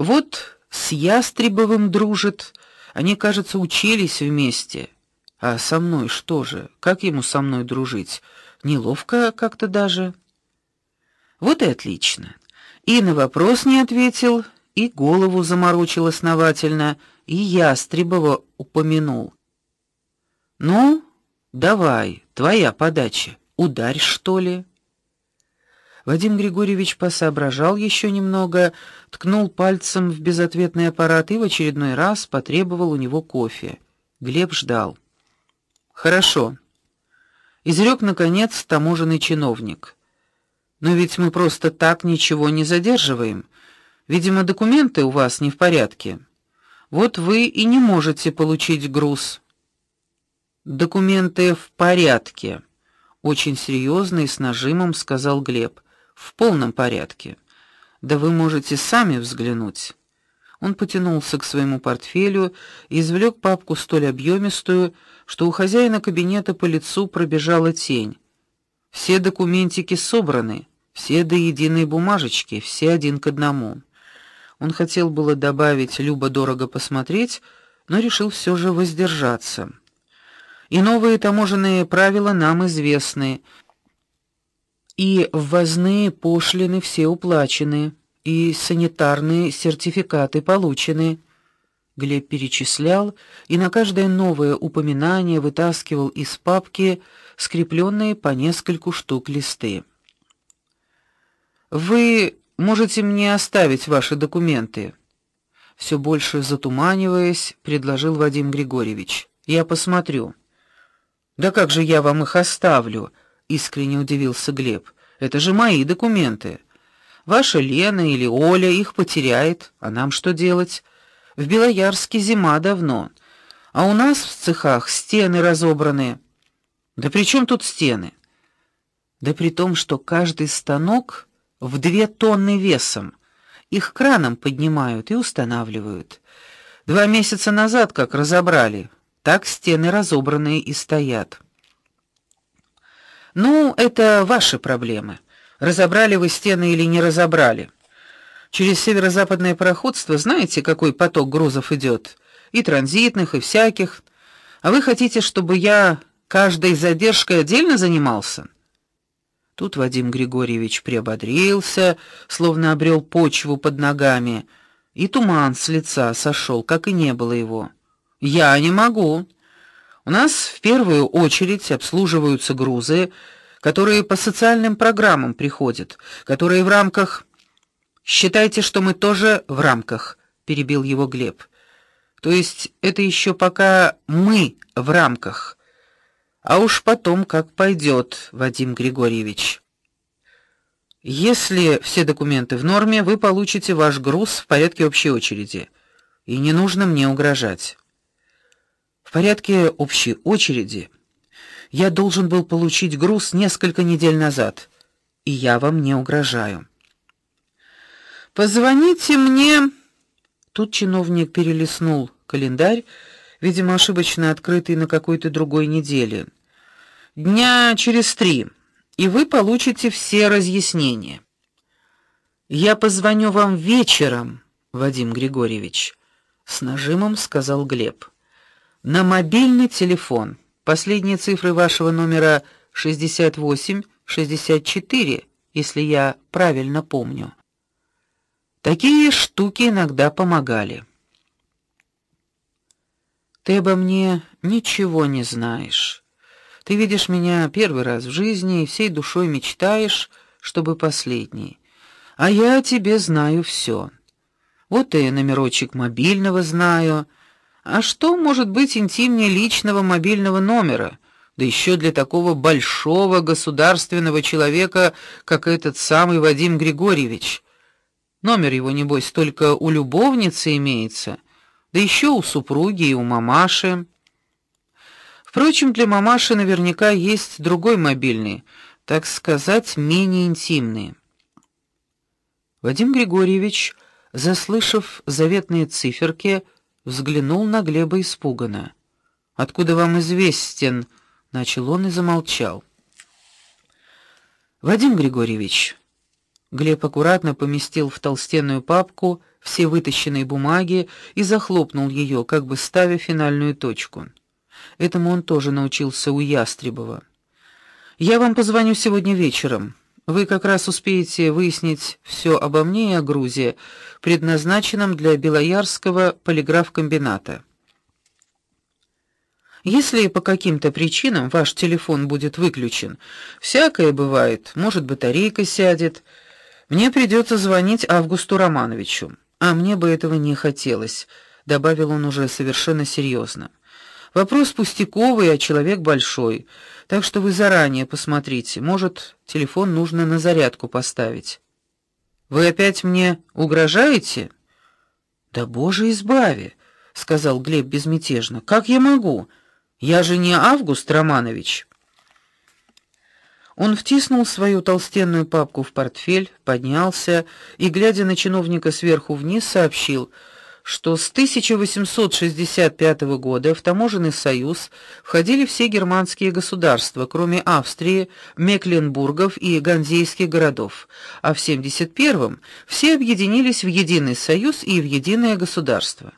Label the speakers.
Speaker 1: Вот с Ястребовым дружит, они, кажется, учились вместе. А со мной что же? Как ему со мной дружить? Неловко как-то даже. Вот и отлично. И на вопрос не ответил, и голову заморочил основательно, и Ястребова упомянул. Ну, давай, твоя подача. Ударь, что ли? Вадим Григорьевич посоображал еще немного, ткнул пальцем в безответный аппарат и в очередной раз потребовал у него кофе. Глеб ждал. Хорошо. Изрек наконец таможенный чиновник. Но ведь мы просто так ничего не задерживаем. Видимо, документы у вас не в порядке. Вот вы и не можете получить груз. Документы в порядке, очень серьезно и с нажимом сказал Глеб. В полном порядке. Да вы можете сами взглянуть. Он потянулся к своему портфелю и извлек папку столь объемистую, что у хозяина кабинета по лицу пробежала тень. Все документики собраны, все до единой бумажечки, все один к одному. Он хотел было добавить любо дорого посмотреть, но решил все же воздержаться. И новые таможенные правила нам известны и ввозные пошлины все уплачены, и санитарные сертификаты получены. Глеб перечислял и на каждое новое упоминание вытаскивал из папки скрепленные по нескольку штук листы. Вы можете мне оставить ваши документы, все больше затуманиваясь, предложил Вадим Григорьевич. Я посмотрю. Да как же я вам их оставлю? Искренне удивился Глеб. Это же мои документы. Ваша Лена или Оля их потеряет, а нам что делать? В Белоярске зима давно, а у нас в цехах стены разобраны. Да при чем тут стены? Да при том, что каждый станок в две тонны весом. Их краном поднимают и устанавливают. Два месяца назад как разобрали, так стены разобранные и стоят. Ну, это ваши проблемы. Разобрали вы стены или не разобрали? Через северо-западное пароходство знаете, какой поток грузов идет? И транзитных, и всяких. А вы хотите, чтобы я каждой задержкой отдельно занимался? Тут Вадим Григорьевич приободрился, словно обрел почву под ногами, и туман с лица сошел, как и не было его. Я не могу. У нас в первую очередь обслуживаются грузы, которые по социальным программам приходят, которые в рамках Считайте, что мы тоже в рамках, перебил его Глеб. То есть это еще пока мы в рамках. А уж потом как пойдет, Вадим Григорьевич. Если все документы в норме, вы получите ваш груз в порядке общей очереди. И не нужно мне угрожать. Порядке общей очереди я должен был получить груз несколько недель назад, и я вам не угрожаю. Позвоните мне. Тут чиновник перелистнул календарь, видимо, ошибочно открытый на какой-то другой неделе. Дня через три, и вы получите все разъяснения. Я позвоню вам вечером, Вадим Григорьевич, с нажимом сказал Глеб на мобильный телефон. Последние цифры вашего номера 6864, если я правильно помню. Такие штуки иногда помогали. Ты обо мне ничего не знаешь. Ты видишь меня первый раз в жизни и всей душой мечтаешь, чтобы последний. А я о тебе знаю все. Вот и номерочек мобильного знаю. А что может быть интимнее личного мобильного номера? Да еще для такого большого государственного человека, как этот самый Вадим Григорьевич. Номер его небось только у любовницы имеется, да еще у супруги и у мамаши. Впрочем, для мамаши наверняка есть другой мобильный, так сказать, менее интимный. Вадим Григорьевич, заслышав заветные циферки, взглянул на Глеба испуганно. Откуда вам известен? начал он и замолчал. Вадим Григорьевич, Глеб аккуратно поместил в толстенную папку все вытащенные бумаги и захлопнул ее, как бы ставя финальную точку. Этому он тоже научился у Ястребова. Я вам позвоню сегодня вечером. Вы как раз успеете выяснить все обо мне и о грузе, предназначенном для Белоярского полиграфкомбината. Если по каким-то причинам ваш телефон будет выключен, всякое бывает, может, батарейка сядет, мне придется звонить Августу Романовичу. А мне бы этого не хотелось, добавил он уже совершенно серьезно. Вопрос пустяковый, а человек большой. Так что вы заранее посмотрите, может, телефон нужно на зарядку поставить. Вы опять мне угрожаете? Да боже избави, сказал Глеб безмятежно. Как я могу? Я же не Август Романович. Он втиснул свою толстенную папку в портфель, поднялся и, глядя на чиновника сверху вниз, сообщил, что с 1865 года в таможенный союз входили все германские государства, кроме Австрии, Мекленбургов и ганзейских городов, а в 71-м все объединились в единый союз и в единое государство.